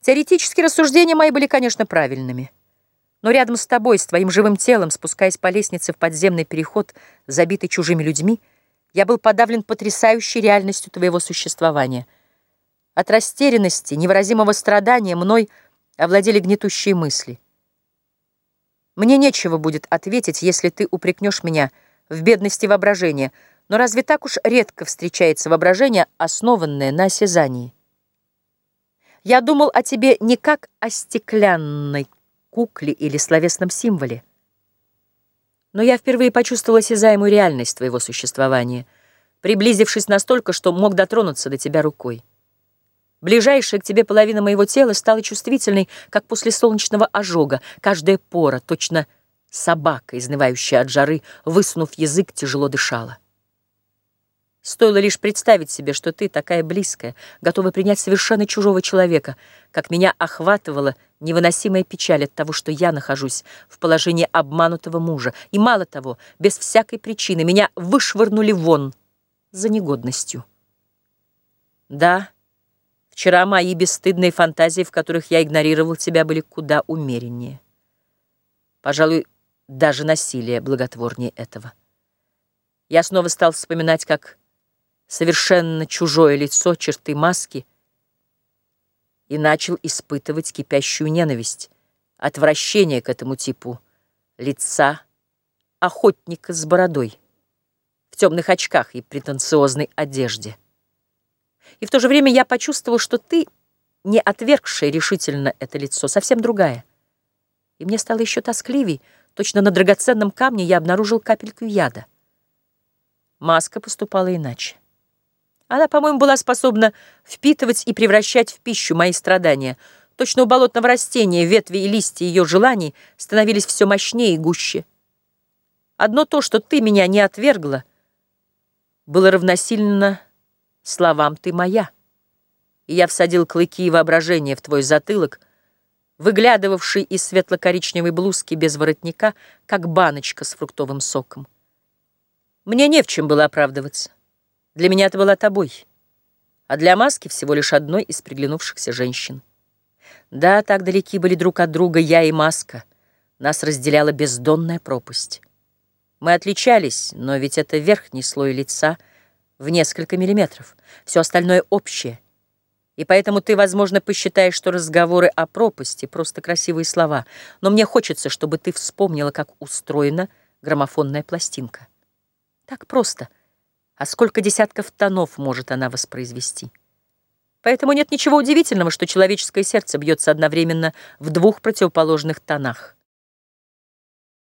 Теоретические рассуждения мои были, конечно, правильными. Но рядом с тобой, с твоим живым телом, спускаясь по лестнице в подземный переход, забитый чужими людьми, я был подавлен потрясающей реальностью твоего существования. От растерянности, невыразимого страдания мной овладели гнетущие мысли. Мне нечего будет ответить, если ты упрекнешь меня в бедности воображения, но разве так уж редко встречается воображение, основанное на осязании? Я думал о тебе не как о стеклянной кукле или словесном символе. Но я впервые почувствовала осязаемую реальность твоего существования, приблизившись настолько, что мог дотронуться до тебя рукой. Ближайшая к тебе половина моего тела стала чувствительной, как после солнечного ожога. Каждая пора, точно собака, изнывающая от жары, высунув язык, тяжело дышала. Стоило лишь представить себе, что ты такая близкая, готова принять совершенно чужого человека, как меня охватывала невыносимая печаль от того, что я нахожусь в положении обманутого мужа. И мало того, без всякой причины меня вышвырнули вон за негодностью. Да, вчера мои бесстыдные фантазии, в которых я игнорировал тебя, были куда умереннее. Пожалуй, даже насилие благотворнее этого. Я снова стал вспоминать, как совершенно чужое лицо, черты маски, и начал испытывать кипящую ненависть, отвращение к этому типу лица охотника с бородой, в темных очках и претенциозной одежде. И в то же время я почувствовал, что ты, не отвергшая решительно это лицо, совсем другая. И мне стало еще тоскливей, точно на драгоценном камне я обнаружил капельку яда. Маска поступала иначе. Она, по-моему, была способна впитывать и превращать в пищу мои страдания. Точно у болотного растения ветви и листья ее желаний становились все мощнее и гуще. Одно то, что ты меня не отвергла, было равносильно словам «ты моя». И я всадил клыки и воображение в твой затылок, выглядывавший из светло-коричневой блузки без воротника, как баночка с фруктовым соком. Мне не в чем было оправдываться. Для меня это была тобой, а для маски всего лишь одной из приглянувшихся женщин. Да, так далеки были друг от друга я и маска. Нас разделяла бездонная пропасть. Мы отличались, но ведь это верхний слой лица в несколько миллиметров. Все остальное общее. И поэтому ты, возможно, посчитаешь, что разговоры о пропасти — просто красивые слова. Но мне хочется, чтобы ты вспомнила, как устроена граммофонная пластинка. Так просто — а сколько десятков тонов может она воспроизвести. Поэтому нет ничего удивительного, что человеческое сердце бьется одновременно в двух противоположных тонах.